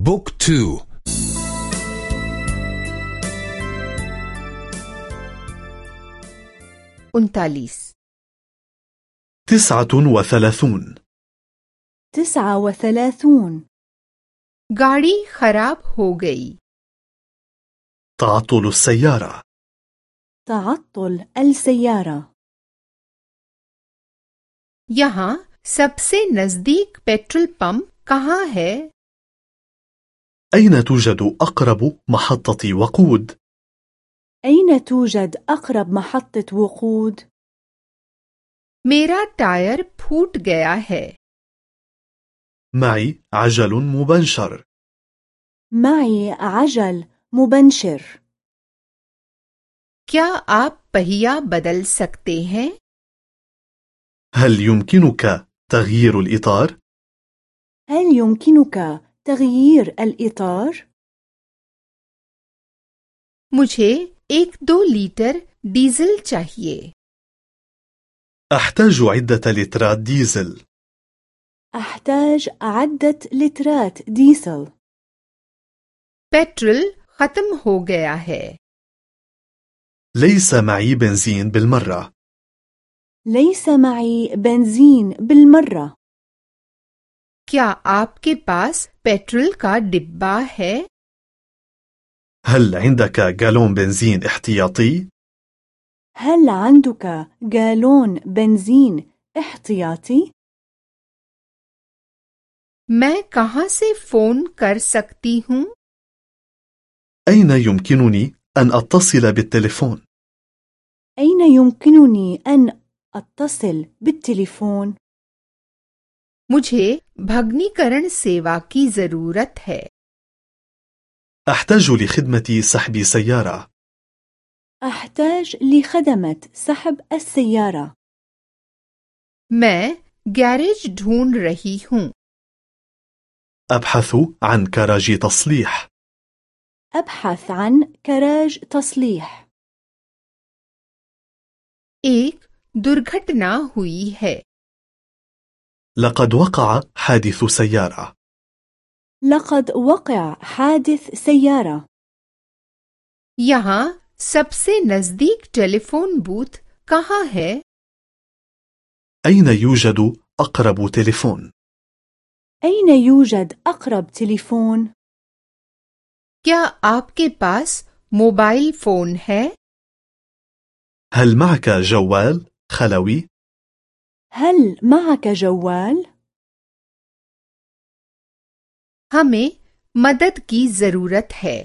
بوك تو उनतालीस تسعة وثلاثون تسعة وثلاثون गाड़ी खराब हो गई تعطل السيارة تعطل السيارة यहाँ सबसे नजदीक पेट्रोल पंप कहाँ है أين توجد أقرب محطة وقود؟ أين توجد أقرب محطة وقود؟ मेरा टायर फूट गया है معي عجل مبنشر معي عجل مبنشر क्या आप पहिया बदल सकते हैं هل يمكنك تغيير الإطار؟ هل يمكنك تغيير الإطار؟ मुझे एक दो लीटर डीजल चाहिए أحتاج عدة لترات ديزل أحتاج عدة لترات ديزل पेट्रोल खत्म हो गया है ليس معي بنزين بالمرة ليس معي بنزين بالمرة क्या आपके पास पेट्रोल का डिब्बा है هل عندك جالون بنزين احتياطي؟ هل عندك جالون بنزين احتياطي؟ मैं कहां से फोन कर सकती हूँ أين يمكنني أن أتصل بالتليفون؟ أين يمكنني أن أتصل بالتليفون؟ मुझे भग्नीकरण सेवा की जरूरत है أحتاج لخدمة سحب سيارة أحتاج لخدمة سحب السيارة मैं गैरेज ढूंढ रही हूँ أبحث عن كراج تصليح أبحث عن كراج تصليح एक दुर्घटना हुई है لقد وقع حادث سيارة لقد وقع حادث سيارة यहाँ सबसे नजदीक टेलीफोन बूथ कहाँ है أين يوجد أقرب تليفون؟ أين يوجد أقرب تليفون؟ क्या आपके पास मोबाइल फोन है هل معك جوال خلوي؟ هل معك جوال؟ हमें मदद की जरूरत है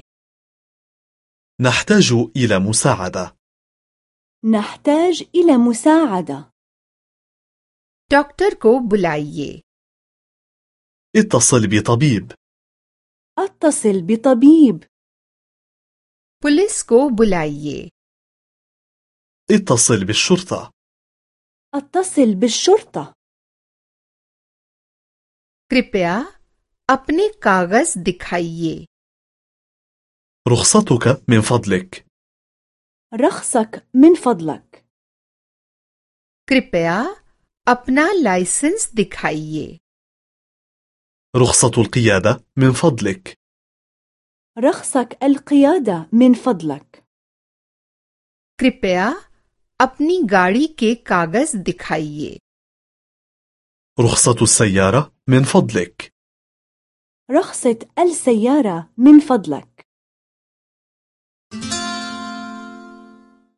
نحتاج إلى مساعدة نحتاج إلى مساعدة डॉक्टर को बुलाइए اتصل بطبيب أتصل بطبيب पुलिस को बुलाइए اتصل بالشرطة أتصل بالشرطة कृपया अपने कागज दिखाइए رخصتك من فضلك رخصك من فضلك कृपया अपना लाइसेंस दिखाइए رخصة القيادة من فضلك رخصك القيادة من فضلك कृपया अपनी गाड़ी के कागज दिखाइए رخصة السيارة من فضلك رخصة السيارة من فضلك